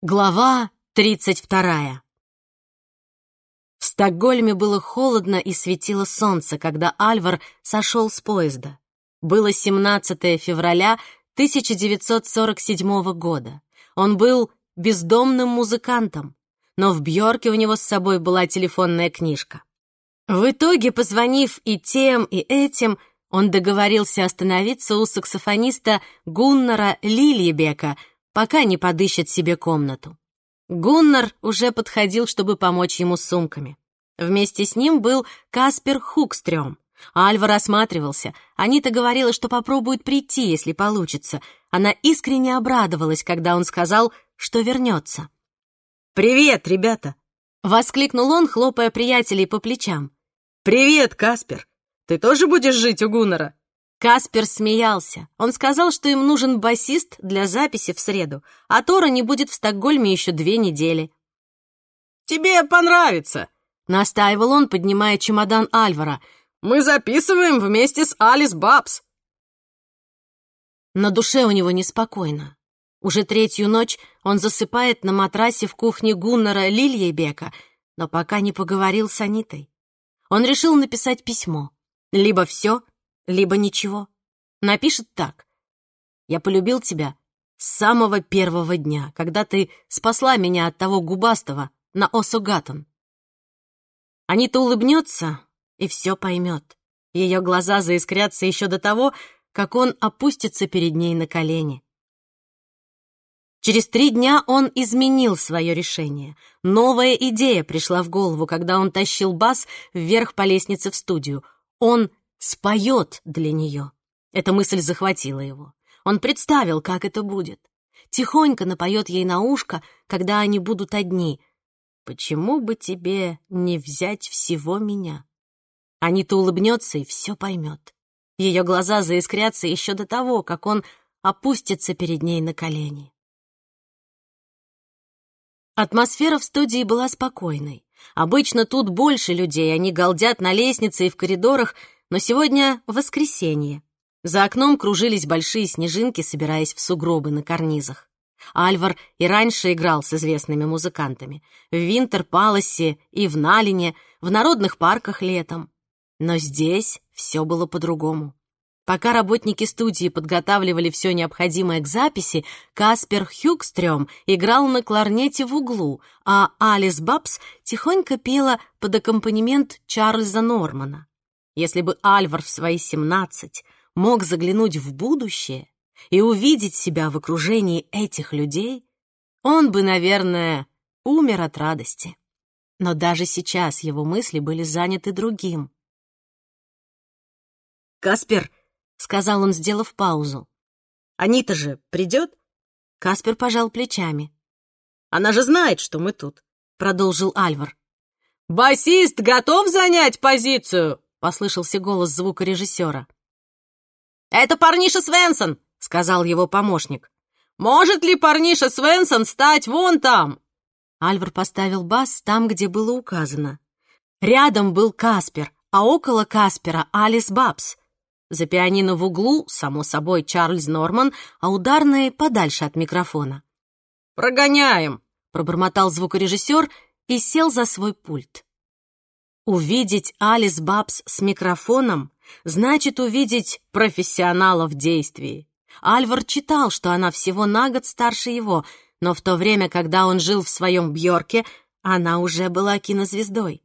Глава тридцать вторая. В Стокгольме было холодно и светило солнце, когда Альвар сошел с поезда. Было 17 февраля 1947 года. Он был бездомным музыкантом, но в Бьорке у него с собой была телефонная книжка. В итоге, позвонив и тем, и этим, он договорился остановиться у саксофониста Гуннара Лильебека — пока не подыщет себе комнату. Гуннар уже подходил, чтобы помочь ему с сумками. Вместе с ним был Каспер Хукстрём. Альва рассматривался. Анита говорила, что попробует прийти, если получится. Она искренне обрадовалась, когда он сказал, что вернется. «Привет, ребята!» — воскликнул он, хлопая приятелей по плечам. «Привет, Каспер! Ты тоже будешь жить у Гуннара?» Каспер смеялся. Он сказал, что им нужен басист для записи в среду, а Тора не будет в Стокгольме еще две недели. «Тебе понравится», — настаивал он, поднимая чемодан Альвара. «Мы записываем вместе с Алис Бабс». На душе у него неспокойно. Уже третью ночь он засыпает на матрасе в кухне Гуннера Лильейбека, но пока не поговорил с Анитой. Он решил написать письмо. Либо все, либо ничего. Напишет так. «Я полюбил тебя с самого первого дня, когда ты спасла меня от того губастого на Осугатон». Анита улыбнется и все поймет. Ее глаза заискрятся еще до того, как он опустится перед ней на колени. Через три дня он изменил свое решение. Новая идея пришла в голову, когда он тащил бас вверх по лестнице в студию. Он споет для нее. Эта мысль захватила его. Он представил, как это будет. Тихонько напоет ей на ушко, когда они будут одни. «Почему бы тебе не взять всего меня?» Анита улыбнется и все поймет. Ее глаза заискрятся еще до того, как он опустится перед ней на колени. Атмосфера в студии была спокойной. Обычно тут больше людей, они галдят на лестнице и в коридорах, но сегодня воскресенье. За окном кружились большие снежинки, собираясь в сугробы на карнизах. Альвар и раньше играл с известными музыкантами. В Винтер-Паласе и в Налине, в народных парках летом. Но здесь все было по-другому. Пока работники студии подготавливали все необходимое к записи, Каспер Хюкстрём играл на кларнете в углу, а Алис Бабс тихонько пела под аккомпанемент Чарльза Нормана. Если бы Альвар в свои семнадцать мог заглянуть в будущее и увидеть себя в окружении этих людей, он бы, наверное, умер от радости. Но даже сейчас его мысли были заняты другим. «Каспер», — сказал он, сделав паузу, — «Анита же придет?» Каспер пожал плечами. «Она же знает, что мы тут», — продолжил Альвар. «Басист готов занять позицию?» — послышался голос звукорежиссера. «Это парниша Свенсон!» — сказал его помощник. «Может ли парниша Свенсон стать вон там?» Альвар поставил бас там, где было указано. Рядом был Каспер, а около Каспера — Алис Бабс. За пианино в углу, само собой, Чарльз Норман, а ударные подальше от микрофона. «Прогоняем!» — пробормотал звукорежиссер и сел за свой пульт. Увидеть Алис Бабс с микрофоном значит увидеть профессионала в действии. Альвар читал, что она всего на год старше его, но в то время, когда он жил в своем Бьорке, она уже была кинозвездой.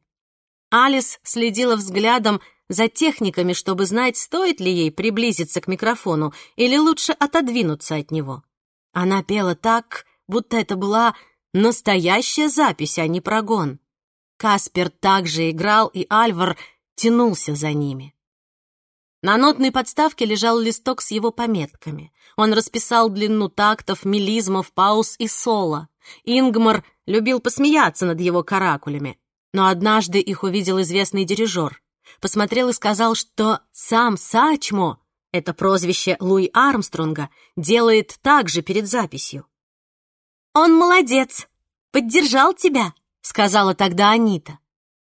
Алис следила взглядом за техниками, чтобы знать, стоит ли ей приблизиться к микрофону или лучше отодвинуться от него. Она пела так, будто это была настоящая запись, а не прогон. Каспер также играл, и Альвар тянулся за ними. На нотной подставке лежал листок с его пометками. Он расписал длину тактов, мелизмов, пауз и соло. Ингмар любил посмеяться над его каракулями, но однажды их увидел известный дирижер. Посмотрел и сказал, что сам Сачмо, это прозвище Луи Армстронга, делает так же перед записью. «Он молодец, поддержал тебя», — сказала тогда Анита.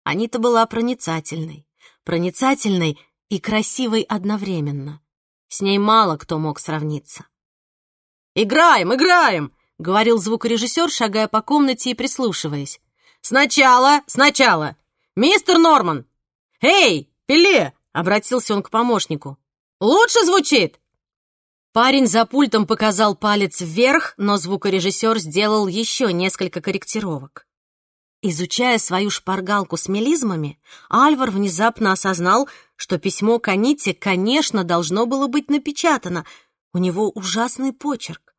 Анита была проницательной, проницательной и красивой одновременно. С ней мало кто мог сравниться. «Играем, играем!» —— говорил звукорежиссер, шагая по комнате и прислушиваясь. «Сначала, сначала! Мистер Норман! Эй, Пеле!» — обратился он к помощнику. «Лучше звучит!» Парень за пультом показал палец вверх, но звукорежиссер сделал еще несколько корректировок. Изучая свою шпаргалку с мелизмами, Альвар внезапно осознал, что письмо к Аните, конечно, должно было быть напечатано. У него ужасный почерк.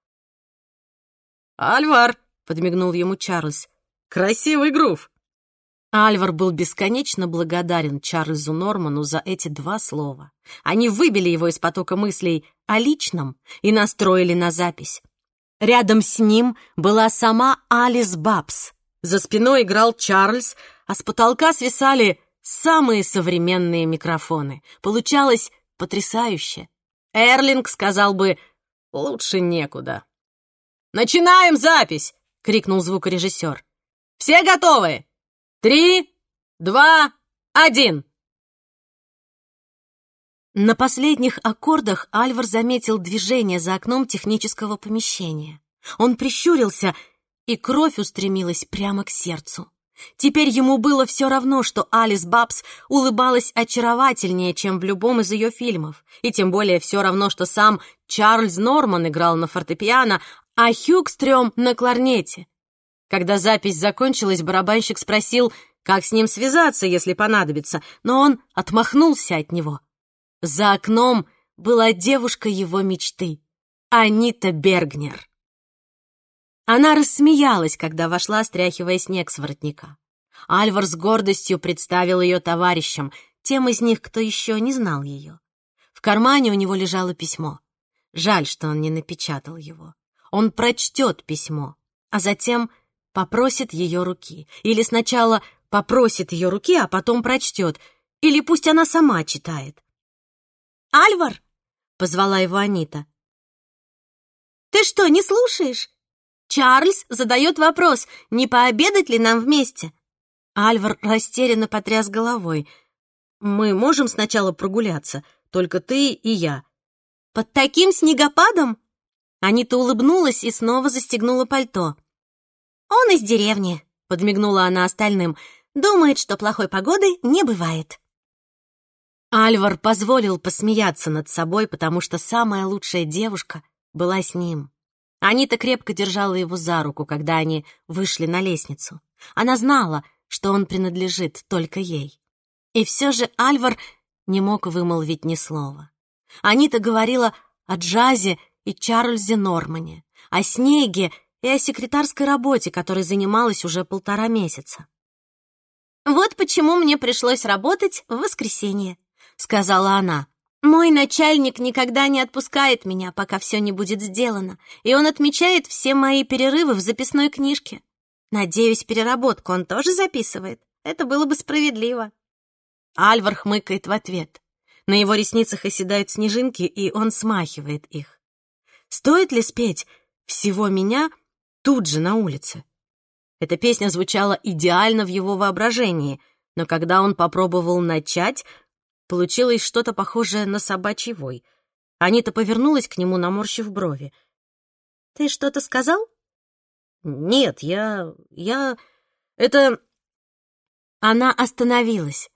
«Альвар!» — подмигнул ему Чарльз. «Красивый грув!» Альвар был бесконечно благодарен Чарльзу Норману за эти два слова. Они выбили его из потока мыслей о личном и настроили на запись. Рядом с ним была сама Алис Бабс. За спиной играл Чарльз, а с потолка свисали самые современные микрофоны. Получалось потрясающе. Эрлинг сказал бы «лучше некуда». «Начинаем запись!» — крикнул звукорежиссер. «Все готовы? Три, два, один!» На последних аккордах Альвар заметил движение за окном технического помещения. Он прищурился, и кровь устремилась прямо к сердцу. Теперь ему было все равно, что Алис Бабс улыбалась очаровательнее, чем в любом из ее фильмов, и тем более все равно, что сам Чарльз Норман играл на фортепиано, а Хьюгстрём на кларнете. Когда запись закончилась, барабанщик спросил, как с ним связаться, если понадобится, но он отмахнулся от него. За окном была девушка его мечты, Анита Бергнер. Она рассмеялась, когда вошла, стряхивая снег с воротника. Альвар с гордостью представил ее товарищам, тем из них, кто еще не знал ее. В кармане у него лежало письмо. Жаль, что он не напечатал его. Он прочтет письмо, а затем попросит ее руки. Или сначала попросит ее руки, а потом прочтет. Или пусть она сама читает. «Альвар!» — позвала его Анита. «Ты что, не слушаешь? Чарльз задает вопрос, не пообедать ли нам вместе?» Альвар растерянно потряс головой. «Мы можем сначала прогуляться, только ты и я». «Под таким снегопадом?» Анита улыбнулась и снова застегнула пальто. «Он из деревни», — подмигнула она остальным. «Думает, что плохой погоды не бывает». Альвар позволил посмеяться над собой, потому что самая лучшая девушка была с ним. Анита крепко держала его за руку, когда они вышли на лестницу. Она знала, что он принадлежит только ей. И все же Альвар не мог вымолвить ни слова. Анита говорила о джазе и Чарльзе Нормане, о снеге и о секретарской работе, которой занималась уже полтора месяца. «Вот почему мне пришлось работать в воскресенье», — сказала она. «Мой начальник никогда не отпускает меня, пока все не будет сделано, и он отмечает все мои перерывы в записной книжке. Надеюсь, переработку он тоже записывает. Это было бы справедливо». Альвар хмыкает в ответ. На его ресницах оседают снежинки, и он смахивает их. Стоит ли спеть «Всего меня» тут же на улице? Эта песня звучала идеально в его воображении, но когда он попробовал начать, получилось что-то похожее на собачий вой. Анита повернулась к нему, наморщив брови. «Ты что-то сказал?» «Нет, я... я... это...» Она остановилась.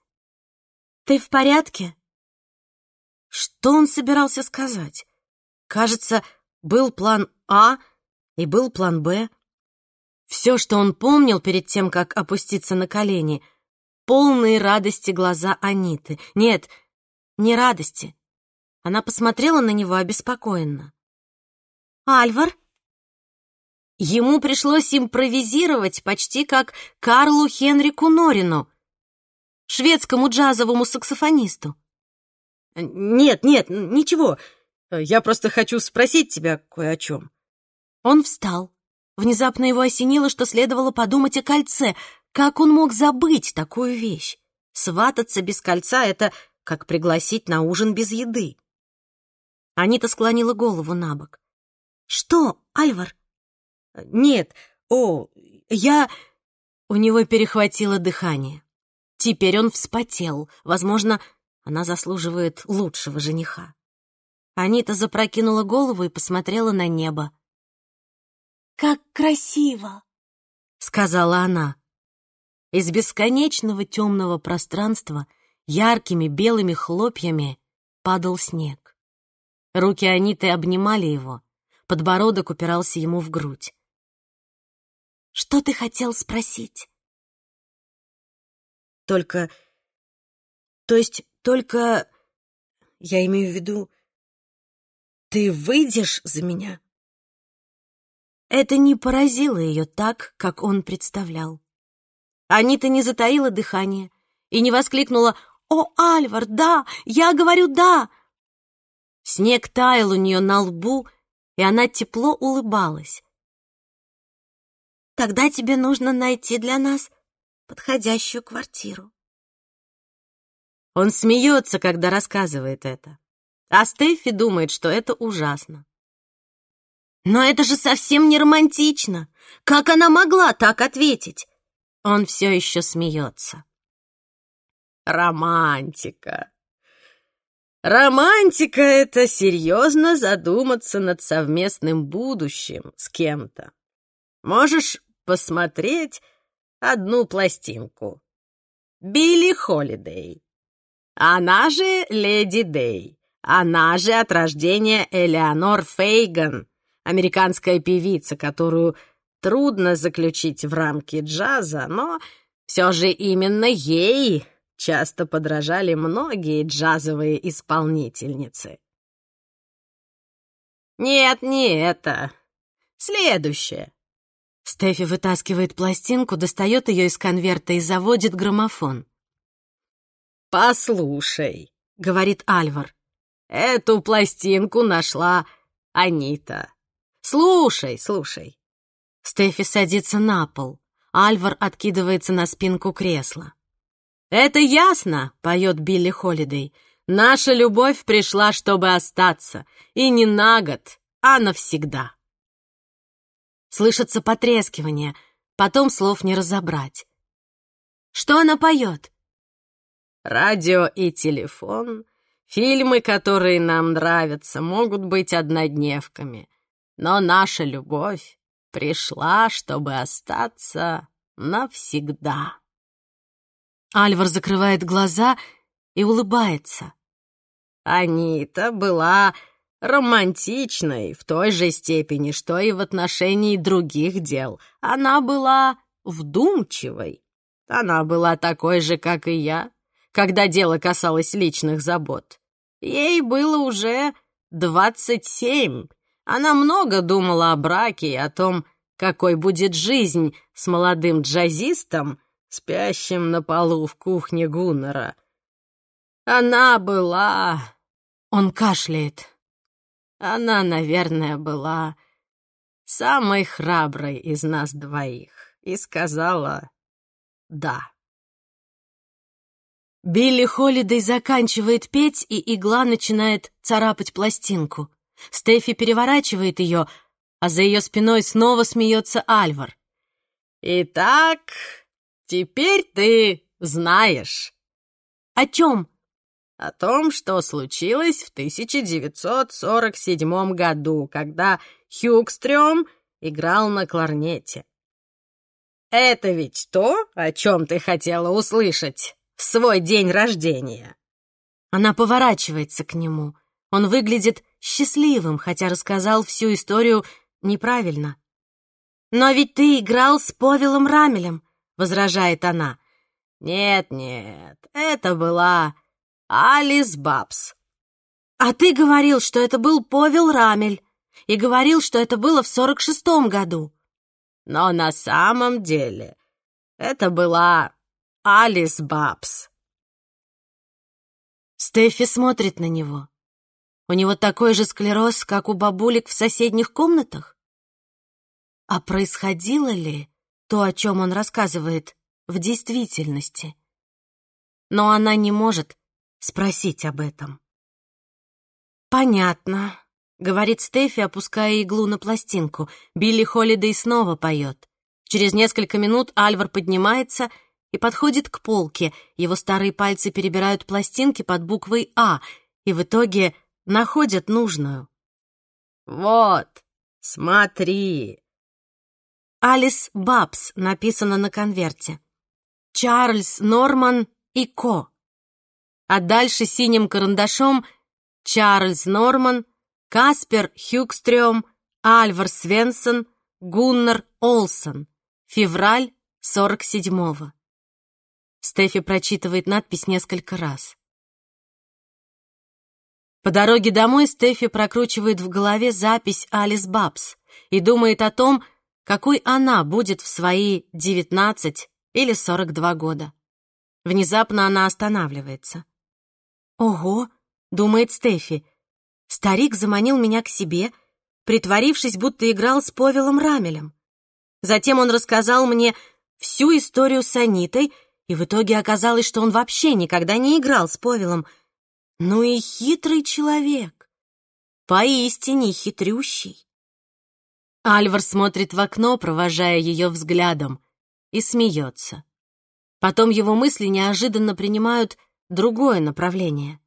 «Ты в порядке?» Что он собирался сказать? Кажется, был план А и был план Б. Все, что он помнил перед тем, как опуститься на колени, полные радости глаза Аниты. Нет, не радости. Она посмотрела на него обеспокоенно. «Альвар?» Ему пришлось импровизировать почти как Карлу Хенрику Норину, шведскому джазовому саксофонисту. «Нет, нет, ничего. Я просто хочу спросить тебя кое о чем». Он встал. Внезапно его осенило, что следовало подумать о кольце. Как он мог забыть такую вещь? Свататься без кольца — это как пригласить на ужин без еды. Анита склонила голову на бок. «Что, Альвар?» «Нет, о, я...» У него перехватило дыхание. Теперь он вспотел. Возможно, она заслуживает лучшего жениха. Анита запрокинула голову и посмотрела на небо. как красиво!» — сказала она. Из бесконечного темного пространства яркими белыми хлопьями падал снег. Руки Аниты обнимали его, подбородок упирался ему в грудь. «Что ты хотел спросить?» «Только... То есть только... Я имею в виду... Ты выйдешь за меня?» Это не поразило ее так, как он представлял. Анита не затаила дыхание и не воскликнула «О, Альвар, да! Я говорю «да!» Снег таял у нее на лбу, и она тепло улыбалась. «Тогда тебе нужно найти для нас подходящую квартиру». Он смеется, когда рассказывает это, а Стефи думает, что это ужасно. «Но это же совсем не романтично! Как она могла так ответить?» Он все еще смеется. Романтика. Романтика — это серьезно задуматься над совместным будущим с кем-то. Можешь посмотреть одну пластинку. Билли Холидей. Она же Леди Дей. Она же от рождения Элеонор Фейган, американская певица, которую трудно заключить в рамки джаза, но все же именно ей часто подражали многие джазовые исполнительницы. «Нет, не это. Следующее». Стефи вытаскивает пластинку, достает ее из конверта и заводит граммофон. «Послушай», — говорит Альвар, — «эту пластинку нашла Анита. Слушай, слушай». Стефи садится на пол. Альвар откидывается на спинку кресла. «Это ясно», — поет Билли Холидей. «Наша любовь пришла, чтобы остаться. И не на год, а навсегда». Слышится потрескивание, потом слов не разобрать. Что она поет? Радио и телефон, фильмы, которые нам нравятся, могут быть однодневками. Но наша любовь пришла, чтобы остаться навсегда. Альвар закрывает глаза и улыбается. Анита была романтичной в той же степени, что и в отношении других дел. Она была вдумчивой. Она была такой же, как и я, когда дело касалось личных забот. Ей было уже двадцать семь, она много думала о браке и о том, какой будет жизнь с молодым джазистом, спящим на полу в кухне Гуннера. Она была... Он кашляет. Она, наверное, была самой храброй из нас двоих и сказала «да». Билли Холидей заканчивает петь, и игла начинает царапать пластинку. Стефи переворачивает ее, а за ее спиной снова смеется Альвар. «Итак, теперь ты знаешь». «О чем?» «О том, что случилось в 1947 году, когда Хюгстрём играл на кларнете. Это ведь то, о чем ты хотела услышать в свой день рождения». Она поворачивается к нему. Он выглядит счастливым, хотя рассказал всю историю неправильно. «Но ведь ты играл с Повелом Рамелем», — возражает она. «Нет-нет, это была Алис Бабс». «А ты говорил, что это был Повел Рамель, и говорил, что это было в сорок шестом году». «Но на самом деле это была Алис Бабс». Стефи смотрит на него. У него такой же склероз, как у бабулек в соседних комнатах? А происходило ли то, о чем он рассказывает, в действительности? Но она не может спросить об этом. «Понятно», — говорит Стефи, опуская иглу на пластинку. Билли Холидей снова поет. Через несколько минут Альвар поднимается и подходит к полке. Его старые пальцы перебирают пластинки под буквой «А», и в итоге находят нужную. «Вот, смотри, Алис Бабс написано на конверте. Чарльз Норман и Ко. А дальше синим карандашом Чарльз Норман, Каспер Хюкстрём, Альвар Свенсон, Гуннар Олсон. Февраль 47-го. Стефи прочитывает надпись несколько раз. По дороге домой Стефи прокручивает в голове запись Алис Бабс и думает о том, какой она будет в свои 19 или 42 года. Внезапно она останавливается. «Ого!» — думает Стефи. «Старик заманил меня к себе, притворившись, будто играл с Повелом Рамелем. Затем он рассказал мне всю историю с Анитой, и в итоге оказалось, что он вообще никогда не играл с Повелом — ну и хитрый человек. Поистине хитрющий. Альвар смотрит в окно, провожая ее взглядом, и смеется. Потом его мысли неожиданно принимают другое направление.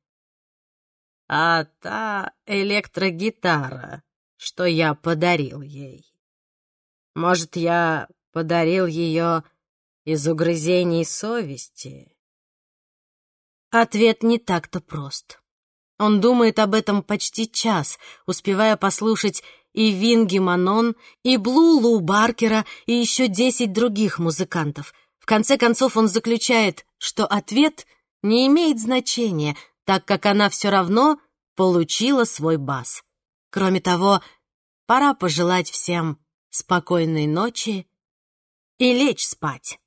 «А та электрогитара, что я подарил ей. Может, я подарил ее из угрызений совести?» Ответ не так-то прост. Он думает об этом почти час, успевая послушать и Винги Манон, и Блу Лу Баркера, и еще десять других музыкантов. В конце концов он заключает, что ответ не имеет значения, так как она все равно получила свой бас. Кроме того, пора пожелать всем спокойной ночи и лечь спать.